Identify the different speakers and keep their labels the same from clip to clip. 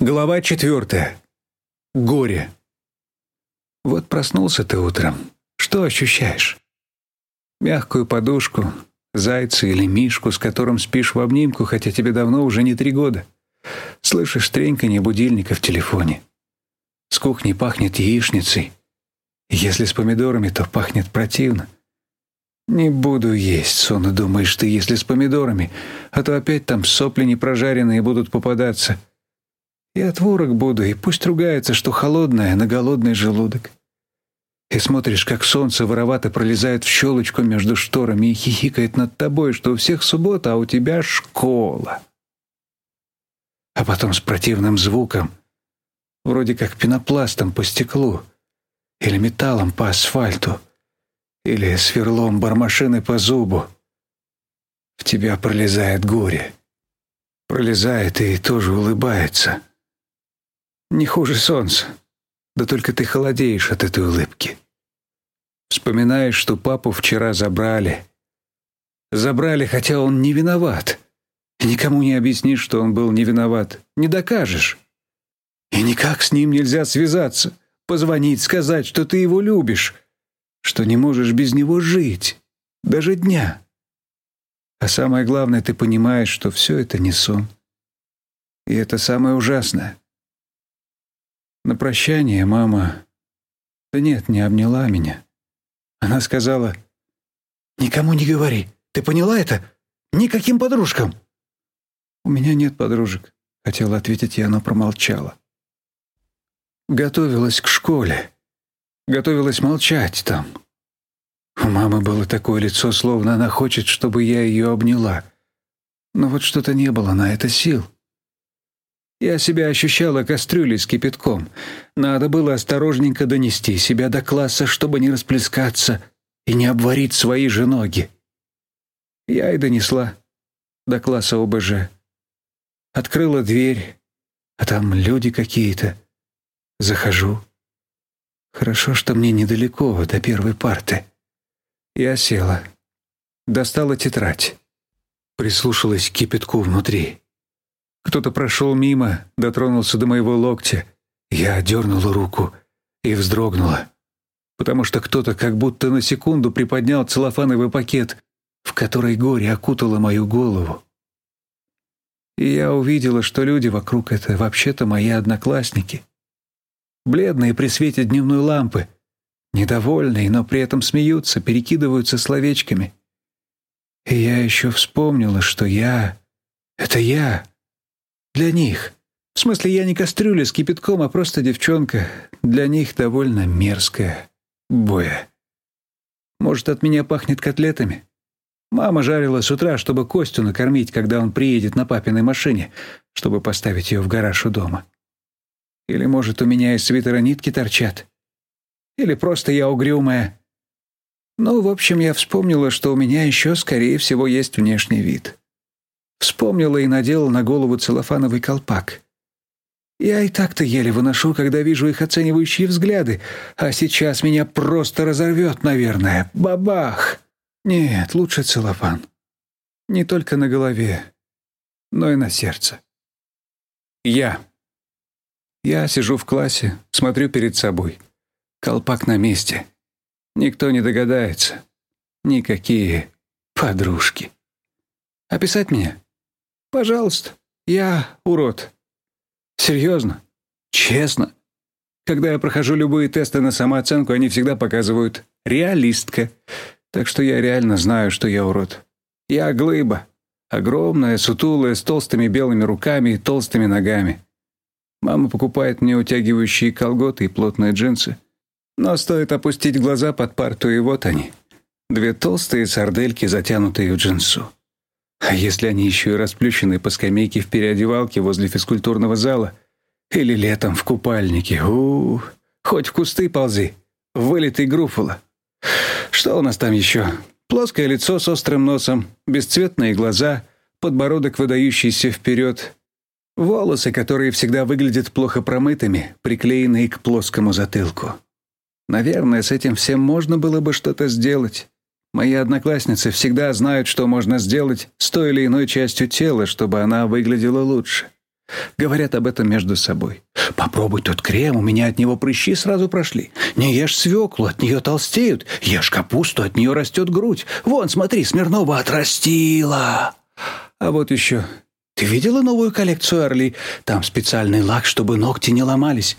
Speaker 1: Глава четвертая. Горе. Вот проснулся ты утром. Что ощущаешь? Мягкую подушку, зайца или мишку, с которым спишь в обнимку, хотя тебе давно уже не три года. Слышишь треньканье будильника в телефоне. С кухни пахнет яичницей. Если с помидорами, то пахнет противно. Не буду есть, сонно думаешь ты, если с помидорами, а то опять там сопли непрожаренные будут попадаться — и отворок буду, и пусть ругается, что холодное на голодный желудок. И смотришь, как солнце воровато пролезает в щелочку между шторами и хихикает над тобой, что у всех суббота, а у тебя школа. А потом с противным звуком, вроде как пенопластом по стеклу, или металлом по асфальту, или сверлом бармашины по зубу, в тебя пролезает горе. Пролезает и тоже улыбается. Не хуже солнца. Да только ты холодеешь от этой улыбки. Вспоминаешь, что папу вчера забрали. Забрали, хотя он не виноват. И никому не объяснишь, что он был не виноват. Не докажешь. И никак с ним нельзя связаться, позвонить, сказать, что ты его любишь, что не можешь без него жить, даже дня. А самое главное, ты понимаешь, что все это не сон. И это самое ужасное. На прощание мама... Да нет, не обняла меня. Она сказала, «Никому не говори. Ты поняла это? Никаким подружкам!» «У меня нет подружек», — хотела ответить я, но промолчала. Готовилась к школе. Готовилась молчать там. У мамы было такое лицо, словно она хочет, чтобы я ее обняла. Но вот что-то не было на это сил. Я себя ощущала кастрюлей с кипятком. Надо было осторожненько донести себя до класса, чтобы не расплескаться и не обварить свои же ноги. Я и донесла до класса ОБЖ. Открыла дверь, а там люди какие-то. Захожу. Хорошо, что мне недалеко до первой парты. Я села. Достала тетрадь. Прислушалась к кипятку внутри. Кто-то прошел мимо, дотронулся до моего локтя. Я дернула руку и вздрогнула, потому что кто-то как будто на секунду приподнял целлофановый пакет, в который горе окутало мою голову. И я увидела, что люди вокруг — это вообще-то мои одноклассники. Бледные при свете дневной лампы, недовольные, но при этом смеются, перекидываются словечками. И я еще вспомнила, что я — это я, для них. В смысле, я не кастрюля с кипятком, а просто девчонка. Для них довольно мерзкая. Боя. Может, от меня пахнет котлетами? Мама жарила с утра, чтобы Костю накормить, когда он приедет на папиной машине, чтобы поставить ее в гараж у дома. Или, может, у меня из свитера нитки торчат? Или просто я угрюмая? Ну, в общем, я вспомнила, что у меня еще, скорее всего, есть внешний вид. Вспомнила и надела на голову целлофановый колпак. Я и так-то еле выношу, когда вижу их оценивающие взгляды, а сейчас меня просто разорвет, наверное. Бабах! Нет, лучше целлофан. Не только на голове, но и на сердце. Я. Я сижу в классе, смотрю перед собой. Колпак на месте. Никто не догадается. Никакие подружки. Описать меня? Пожалуйста, я урод. Серьезно? Честно? Когда я прохожу любые тесты на самооценку, они всегда показывают «реалистка». Так что я реально знаю, что я урод. Я глыба. Огромная, сутулая, с толстыми белыми руками и толстыми ногами. Мама покупает мне утягивающие колготы и плотные джинсы. Но стоит опустить глаза под парту, и вот они. Две толстые сардельки, затянутые в джинсу. А если они еще и расплющены по скамейке в переодевалке возле физкультурного зала? Или летом в купальнике? у, -у, Хоть в кусты ползи. Вылитый груфула. Что у нас там еще? Плоское лицо с острым носом, бесцветные глаза, подбородок, выдающийся вперед, волосы, которые всегда выглядят плохо промытыми, приклеенные к плоскому затылку. Наверное, с этим всем можно было бы что-то сделать. Мои одноклассницы всегда знают, что можно сделать с той или иной частью тела, чтобы она выглядела лучше. Говорят об этом между собой. Попробуй тот крем, у меня от него прыщи сразу прошли. Не ешь свеклу, от нее толстеют. Ешь капусту, от нее растет грудь. Вон, смотри, Смирнова отрастила. А вот еще. Ты видела новую коллекцию Орли? Там специальный лак, чтобы ногти не ломались.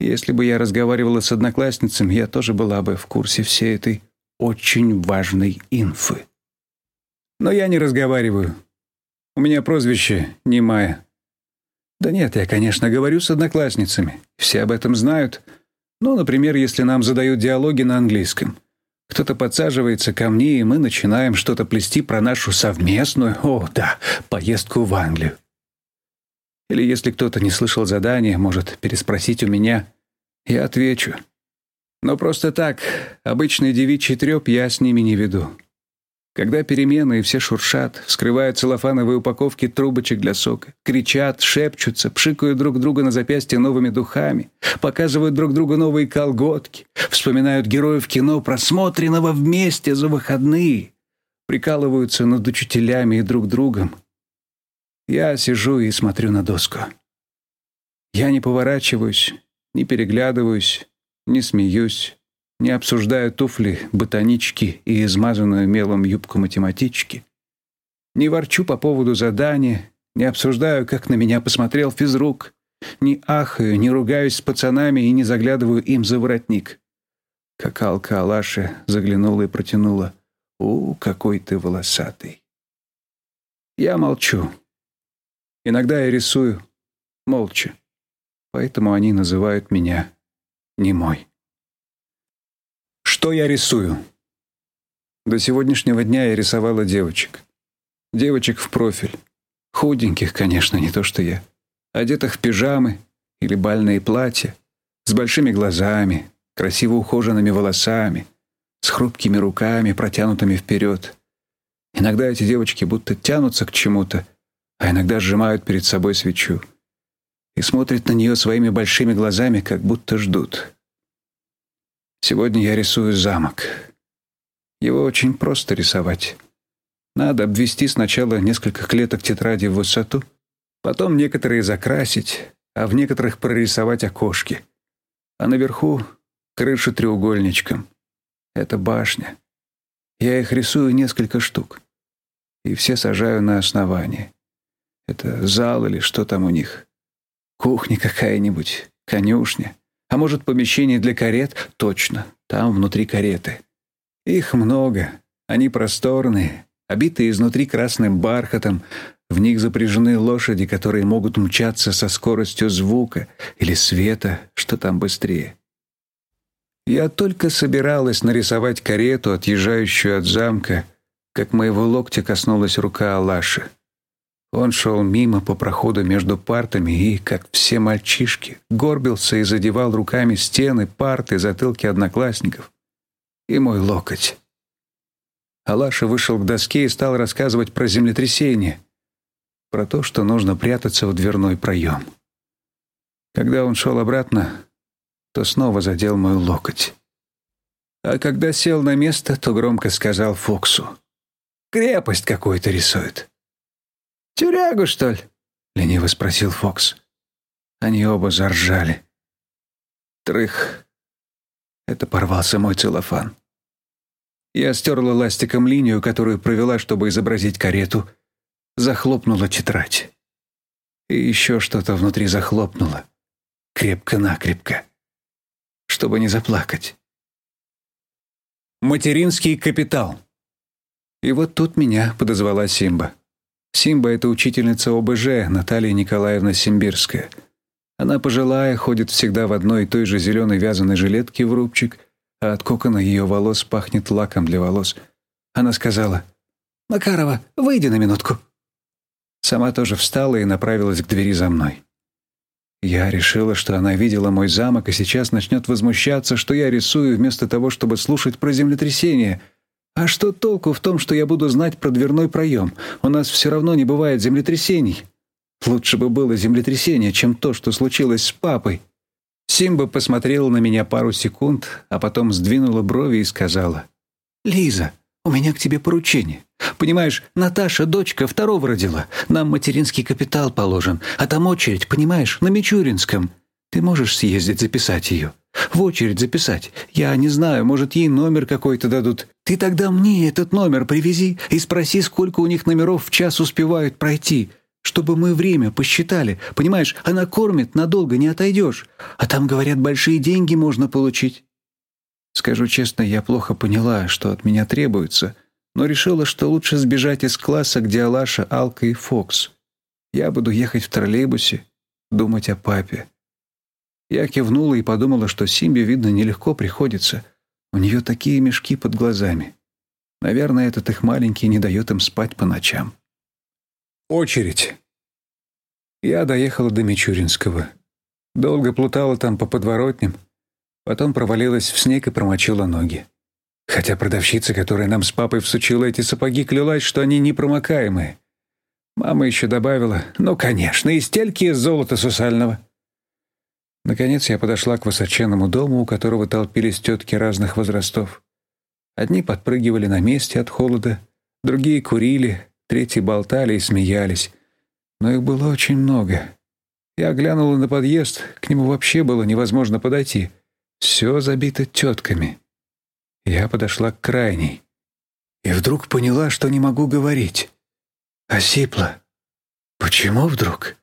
Speaker 1: Если бы я разговаривала с одноклассницами, я тоже была бы в курсе всей этой очень важной инфы. Но я не разговариваю. У меня прозвище Немая. Да нет, я, конечно, говорю с одноклассницами. Все об этом знают. Ну, например, если нам задают диалоги на английском. Кто-то подсаживается ко мне, и мы начинаем что-то плести про нашу совместную, о, да, поездку в Англию. Или если кто-то не слышал задания, может переспросить у меня, я отвечу. Но просто так, обычный девичий треп я с ними не веду. Когда перемены и все шуршат, вскрывают целлофановые упаковки трубочек для сока, кричат, шепчутся, пшикают друг друга на запястье новыми духами, показывают друг другу новые колготки, вспоминают героев кино, просмотренного вместе за выходные, прикалываются над учителями и друг другом. Я сижу и смотрю на доску. Я не поворачиваюсь, не переглядываюсь, не смеюсь, не обсуждаю туфли ботанички и измазанную мелом юбку математички, не ворчу по поводу задания, не обсуждаю, как на меня посмотрел физрук, не ахаю, не ругаюсь с пацанами и не заглядываю им за воротник. Какалка Алаша заглянула и протянула. «У, какой ты волосатый!» Я молчу. Иногда я рисую молча. Поэтому они называют меня немой. Что я рисую? До сегодняшнего дня я рисовала девочек. Девочек в профиль. Худеньких, конечно, не то что я. Одетых в пижамы или бальные платья, с большими глазами, красиво ухоженными волосами, с хрупкими руками, протянутыми вперед. Иногда эти девочки будто тянутся к чему-то, а иногда сжимают перед собой свечу и смотрят на нее своими большими глазами, как будто ждут. Сегодня я рисую замок. Его очень просто рисовать. Надо обвести сначала несколько клеток тетради в высоту, потом некоторые закрасить, а в некоторых прорисовать окошки. А наверху крышу треугольничком. Это башня. Я их рисую несколько штук. И все сажаю на основание. Это зал или что там у них. Кухня какая-нибудь, конюшня. А может, помещение для карет? Точно, там внутри кареты. Их много. Они просторные, обитые изнутри красным бархатом. В них запряжены лошади, которые могут мчаться со скоростью звука или света, что там быстрее. Я только собиралась нарисовать карету, отъезжающую от замка, как моего локтя коснулась рука Алаши. Он шел мимо по проходу между партами и, как все мальчишки, горбился и задевал руками стены, парты, затылки одноклассников. И мой локоть. Алаша вышел к доске и стал рассказывать про землетрясение, про то, что нужно прятаться в дверной проем. Когда он шел обратно, то снова задел мой локоть. А когда сел на место, то громко сказал Фоксу. «Крепость какую-то рисует». «Тюрягу, что ли?» — лениво спросил Фокс. Они оба заржали. Трых. Это порвался мой целлофан. Я стерла ластиком линию, которую провела, чтобы изобразить карету, захлопнула тетрадь. И еще что-то внутри захлопнуло. Крепко-накрепко. Чтобы не заплакать. Материнский капитал. И вот тут меня подозвала Симба. Симба — это учительница ОБЖ Наталья Николаевна Симбирская. Она пожилая, ходит всегда в одной и той же зеленой вязаной жилетке в рубчик, а от кокона ее волос пахнет лаком для волос. Она сказала, «Макарова, выйди на минутку». Сама тоже встала и направилась к двери за мной. Я решила, что она видела мой замок и сейчас начнет возмущаться, что я рисую вместо того, чтобы слушать про землетрясение — а что толку в том, что я буду знать про дверной проем? У нас все равно не бывает землетрясений. Лучше бы было землетрясение, чем то, что случилось с папой. Симба посмотрела на меня пару секунд, а потом сдвинула брови и сказала. «Лиза, У меня к тебе поручение. Понимаешь, Наташа, дочка, второго родила. Нам материнский капитал положен, а там очередь, понимаешь, на Мичуринском. Ты можешь съездить записать ее? В очередь записать. Я не знаю, может, ей номер какой-то дадут. Ты тогда мне этот номер привези и спроси, сколько у них номеров в час успевают пройти, чтобы мы время посчитали. Понимаешь, она кормит, надолго не отойдешь. А там, говорят, большие деньги можно получить. Скажу честно, я плохо поняла, что от меня требуется, но решила, что лучше сбежать из класса, где Алаша, Алка и Фокс. Я буду ехать в троллейбусе, думать о папе. Я кивнула и подумала, что Симбе, видно, нелегко приходится. У нее такие мешки под глазами. Наверное, этот их маленький не дает им спать по ночам. Очередь. Я доехала до Мичуринского. Долго плутала там по подворотням, потом провалилась в снег и промочила ноги. Хотя продавщица, которая нам с папой всучила эти сапоги, клялась, что они непромокаемые. Мама еще добавила, ну, конечно, из тельки из золота сусального. Наконец я подошла к высоченному дому, у которого толпились тетки разных возрастов. Одни подпрыгивали на месте от холода, другие курили, третьи болтали и смеялись. Но их было очень много. Я глянула на подъезд, к нему вообще было невозможно подойти. Все забито тетками. Я подошла к крайней. И вдруг поняла, что не могу говорить. Осипла. Почему вдруг?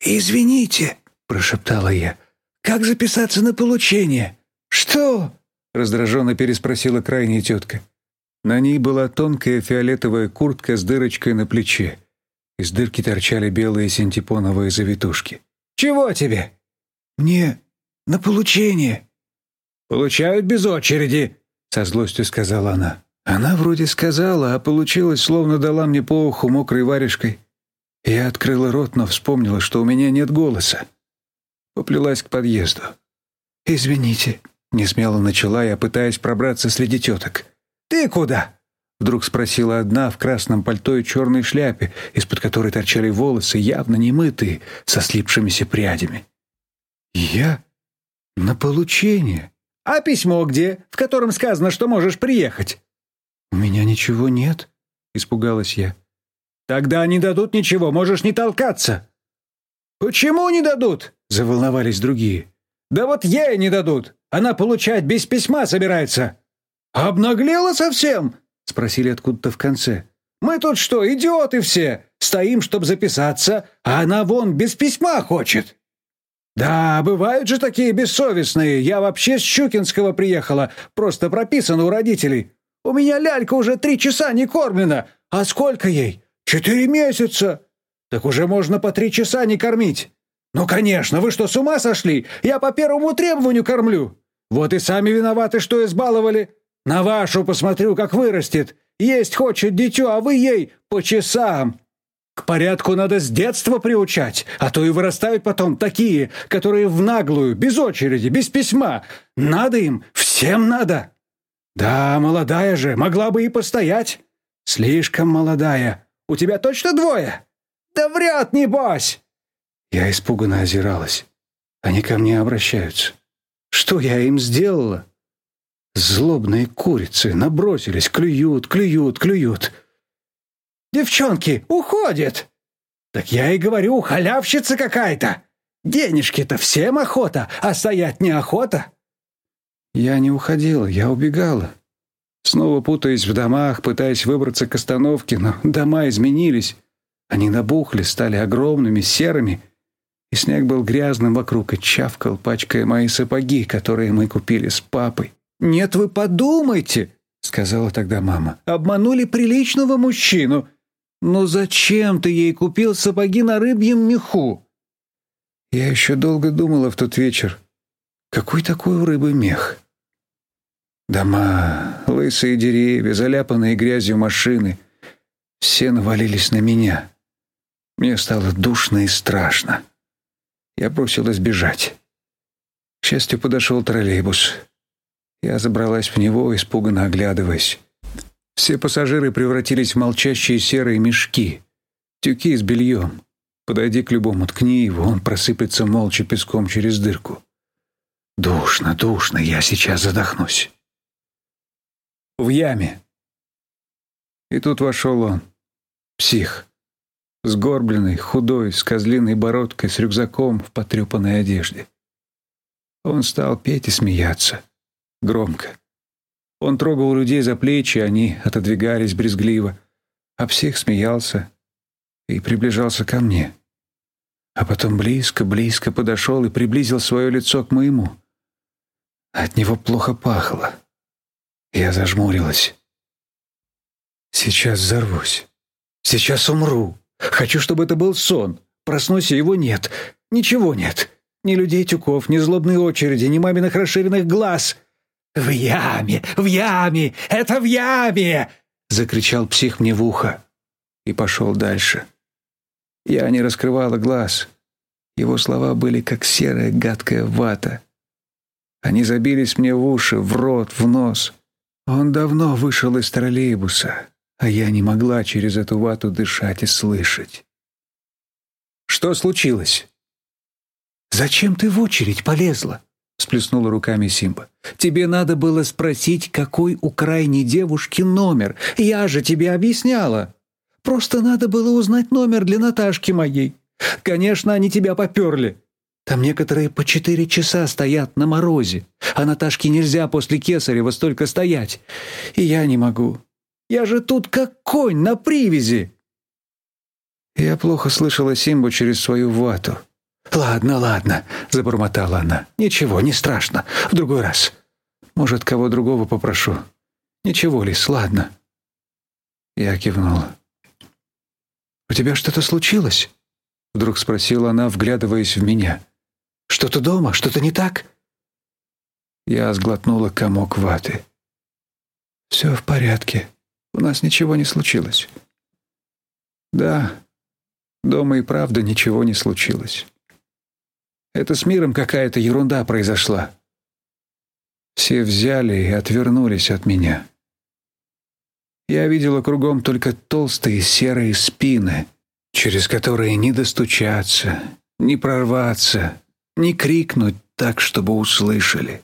Speaker 1: «Извините», — прошептала я. «Как записаться на получение?» «Что?» — раздраженно переспросила крайняя тетка. На ней была тонкая фиолетовая куртка с дырочкой на плече. Из дырки торчали белые синтепоновые завитушки. «Чего тебе?» «Мне на получение». «Получают без очереди», — со злостью сказала она. Она вроде сказала, а получилось, словно дала мне по уху мокрой варежкой. Я открыла рот, но вспомнила, что у меня нет голоса. Поплелась к подъезду. «Извините», — несмело начала я, пытаясь пробраться среди теток. «Ты куда?» — вдруг спросила одна в красном пальто и черной шляпе, из-под которой торчали волосы, явно немытые, со слипшимися прядями. «Я? На получение?» «А письмо где, в котором сказано, что можешь приехать?» «У меня ничего нет», — испугалась я. «Тогда не дадут ничего, можешь не толкаться». «Почему не дадут?» — заволновались другие. «Да вот ей не дадут. Она получать без письма собирается». «Обнаглела совсем?» — спросили откуда-то в конце. «Мы тут что, идиоты все? Стоим, чтобы записаться, а она вон без письма хочет». «Да, бывают же такие бессовестные. Я вообще с Щукинского приехала, просто прописана у родителей. У меня лялька уже три часа не кормлена. А сколько ей? Четыре месяца. Так уже можно по три часа не кормить. Ну, конечно, вы что, с ума сошли? Я по первому требованию кормлю. Вот и сами виноваты, что избаловали. На вашу посмотрю, как вырастет. Есть хочет дитё, а вы ей по часам. К порядку надо с детства приучать, а то и вырастают потом такие, которые в наглую, без очереди, без письма. Надо им, всем надо. Да, молодая же, могла бы и постоять. Слишком молодая. У тебя точно двое? Да вряд, небось!» Я испуганно озиралась. Они ко мне обращаются. Что я им сделала? Злобные курицы набросились, клюют, клюют, клюют. «Девчонки, уходят!» «Так я и говорю, халявщица какая-то! Денежки-то всем охота, а стоять неохота!» Я не уходила, я убегала. Снова путаясь в домах, пытаясь выбраться к остановке, но дома изменились. Они набухли, стали огромными, серыми, и снег был грязным вокруг и чавкал, пачкая мои сапоги, которые мы купили с папой. «Нет, вы подумайте!» — сказала тогда мама. «Обманули приличного мужчину. Но зачем ты ей купил сапоги на рыбьем меху?» Я еще долго думала в тот вечер. Какой такой у рыбы мех? Дома, лысые деревья, заляпанные грязью машины — все навалились на меня. Мне стало душно и страшно. Я бросилась бежать. К счастью, подошел троллейбус. Я забралась в него, испуганно оглядываясь. Все пассажиры превратились в молчащие серые мешки, тюки с бельем. Подойди к любому, ткни его, он просыпется молча песком через дырку. Душно, душно, я сейчас задохнусь. В яме. И тут вошел он, псих, сгорбленный, худой, с козлиной бородкой, с рюкзаком в потрепанной одежде. Он стал петь и смеяться. Громко. Он трогал людей за плечи, они отодвигались брезгливо, а псих смеялся и приближался ко мне. А потом близко-близко подошел и приблизил свое лицо к моему. От него плохо пахло. Я зажмурилась. Сейчас взорвусь. Сейчас умру. Хочу, чтобы это был сон. Проснусь, и его нет. Ничего нет. Ни людей-тюков, ни злобной очереди, ни маминых расширенных глаз. «В яме! В яме! Это в яме!» — закричал псих мне в ухо и пошел дальше. Я не раскрывала глаз. Его слова были как серая гадкая вата. Они забились мне в уши, в рот, в нос. Он давно вышел из троллейбуса а я не могла через эту вату дышать и слышать. «Что случилось?» «Зачем ты в очередь полезла?» — сплеснула руками Симба. «Тебе надо было спросить, какой у крайней девушки номер. Я же тебе объясняла. Просто надо было узнать номер для Наташки моей. Конечно, они тебя поперли. Там некоторые по четыре часа стоят на морозе, а Наташке нельзя после Кесарева столько стоять. И я не могу. Я же тут как конь на привязи!» Я плохо слышала Симбу через свою вату. «Ладно, ладно», — забормотала она. «Ничего, не страшно. В другой раз. Может, кого другого попрошу. Ничего, Лис, ладно». Я кивнула. «У тебя что-то случилось?» Вдруг спросила она, вглядываясь в меня. «Что-то дома? Что-то не так?» Я сглотнула комок ваты. «Все в порядке», у нас ничего не случилось. Да, дома и правда ничего не случилось. Это с миром какая-то ерунда произошла. Все взяли и отвернулись от меня. Я видела кругом только толстые серые спины, через которые не достучаться, не прорваться, не крикнуть так, чтобы услышали.